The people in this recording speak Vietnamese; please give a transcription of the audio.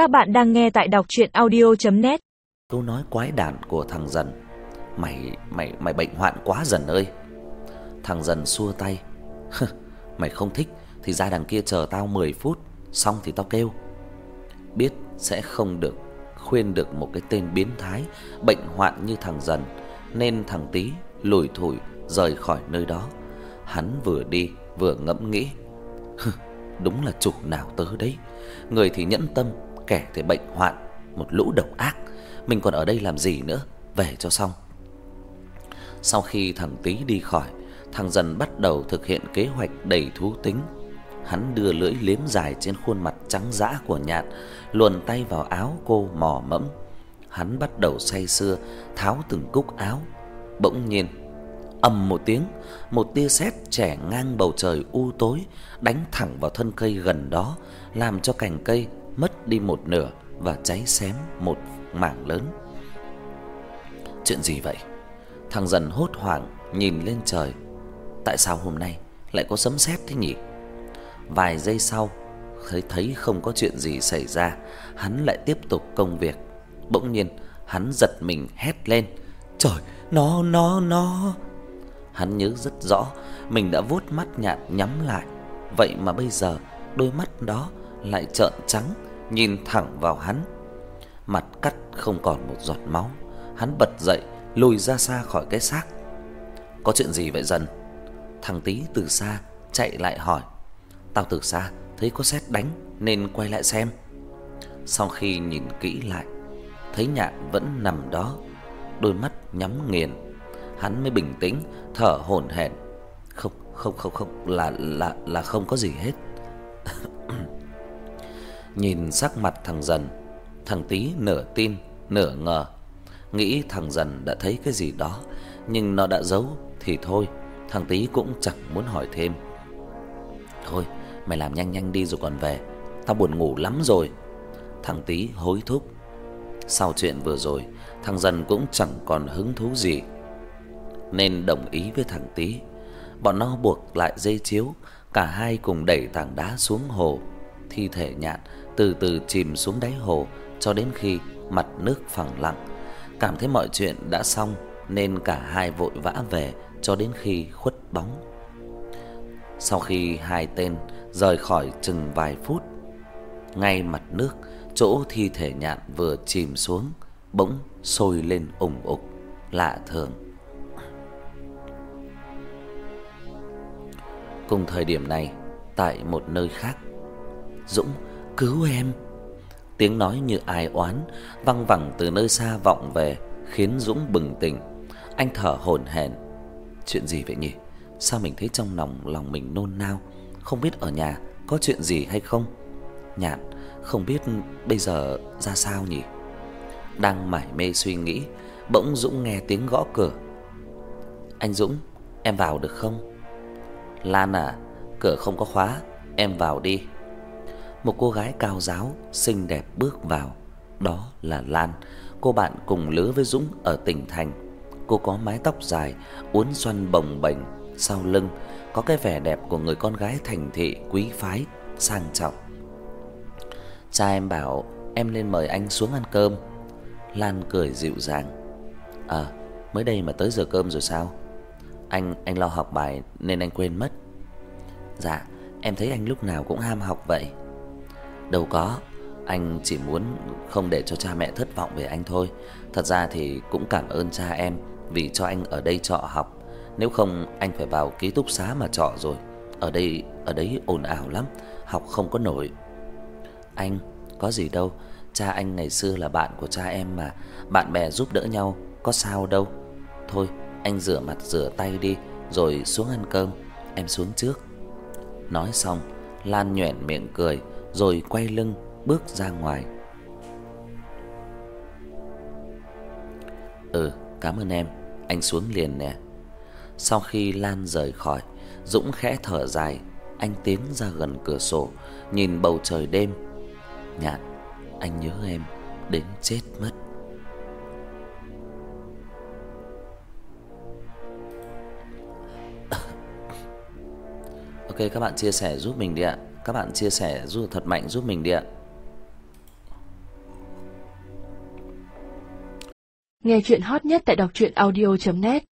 Các bạn đang nghe tại đọc audio net Câu nói quái đản của thằng Dần. Mày mày mày bệnh hoạn quá Dần ơi. Thằng Dần xua tay. mày không thích thì ra đằng kia chờ tao 10 phút, xong thì tao kêu. Biết sẽ không được khuyên được một cái tên biến thái bệnh hoạn như thằng Dần, nên thằng tý lủi thủi rời khỏi nơi đó. Hắn vừa đi vừa ngẫm nghĩ. Đúng là chục nào tớ đấy. Người thì nhẫn tâm, kẻ thì bệnh hoạn, một lũ độc ác. Mình còn ở đây làm gì nữa, về cho xong. Sau khi thằng Tí đi khỏi, thằng Dần bắt đầu thực hiện kế hoạch đầy thú tính. Hắn đưa lưỡi liếm dài trên khuôn mặt trắng dã của Nhạn, luồn tay vào áo cô mò mẫm. Hắn bắt đầu say sưa tháo từng cúc áo. Bỗng nhiên, ầm một tiếng, một tia sét chẻ ngang bầu trời u tối đánh thẳng vào thân cây gần đó, làm cho cành cây mất đi một nửa và cháy xém một mảng lớn. Chuyện gì vậy? Thằng dần hốt hoảng nhìn lên trời. Tại sao hôm nay lại có sấm sét thế nhỉ? Vài giây sau, thấy thấy không có chuyện gì xảy ra, hắn lại tiếp tục công việc. Bỗng nhiên, hắn giật mình hét lên: "Trời, nó nó nó!" Hắn nhớ rất rõ mình đã vuốt mắt nhạn nhắm lại, vậy mà bây giờ đôi mắt đó lại trợn trắng nhìn thẳng vào hắn. Mặt cắt không còn một giọt máu, hắn bật dậy, lùi ra xa khỏi cái xác. Có chuyện gì vậy dần? Thằng Tí từ xa chạy lại hỏi. Tao từ xa thấy có sét đánh nên quay lại xem. Sau khi nhìn kỹ lại, thấy Nhạn vẫn nằm đó, đôi mắt nhắm nghiền. Hắn mới bình tĩnh thở hổn hển. Không, không không không là là là không có gì hết. Nhìn sắc mặt thằng dần, thằng Tí nửa tin, nửa ngờ, nghĩ thằng dần đã thấy cái gì đó, nhưng nó đã giấu thì thôi, thằng Tí cũng chẳng muốn hỏi thêm. Thôi, mày làm nhanh nhanh đi rồi còn về, tao buồn ngủ lắm rồi. Thằng Tí hối thúc. Sau chuyện vừa rồi, thằng dần cũng chẳng còn hứng thú gì, nên đồng ý với thằng Tí. Bọn nó buộc lại dây chiếu, cả hai cùng đẩy tảng đá xuống hồ. Thi thể nhạn từ từ chìm xuống đáy hồ cho đến khi mặt nước phẳng lặng. Cảm thấy mọi chuyện đã xong nên cả hai vội vã về cho đến khi khuất bóng. Sau khi hai tên rời khỏi chừng vài phút, ngay mặt nước chỗ thi thể nhạn vừa chìm xuống bỗng sôi lên ủng ục lạ thường. Cùng thời điểm này, tại một nơi khác, Dũng cứu em. Tiếng nói như ai oán văng vẳng từ nơi xa vọng về, khiến Dũng bừng tỉnh. Anh thở hổn hển. Chuyện gì vậy nhỉ? Sao mình thấy trong lòng lòng mình nôn nao, không biết ở nhà có chuyện gì hay không? Nhạn, không biết bây giờ ra sao nhỉ? Đang mải mê suy nghĩ, bỗng Dũng nghe tiếng gõ cửa. "Anh Dũng, em vào được không?" "Lan à, cửa không có khóa, em vào đi." Một cô gái cao giáo, xinh đẹp bước vào. Đó là Lan, cô bạn cùng lứa với Dũng ở tỉnh thành. Cô có mái tóc dài, uốn xoăn bồng bềnh, sau lưng có cái vẻ đẹp của người con gái thành thị quý phái, sang trọng. Cha em bảo em lên mời anh xuống ăn cơm. Lan cười dịu dàng. À, mới đây mà tới giờ cơm rồi sao? Anh anh lo học bài nên anh quên mất. Dạ, em thấy anh lúc nào cũng ham học vậy. Đâu có, anh chỉ muốn không để cho cha mẹ thất vọng về anh thôi. Thật ra thì cũng cảm ơn cha em vì cho anh ở đây trọ học. Nếu không anh phải vào ký túc xá mà trọ rồi. Ở đây ở đấy ồn ào lắm, học không có nổi. Anh có gì đâu, cha anh ngày xưa là bạn của cha em mà, bạn bè giúp đỡ nhau, có sao đâu. Thôi, anh rửa mặt rửa tay đi rồi xuống ăn cơm, em xuống trước. Nói xong, Lan nhoẻn miệng cười rồi quay lưng bước ra ngoài. Ừ, cảm ơn em, anh xuống liền nè. Sau khi Lan rời khỏi, Dũng khẽ thở dài, anh tiến ra gần cửa sổ, nhìn bầu trời đêm. Nhạn, anh nhớ em đến chết mất. Ok các bạn chia sẻ giúp mình đi ạ. Các bạn chia sẻ giúp thật mạnh, giúp mình đi ạ. Nghe chuyện hot nhất tại đọc truyện audio net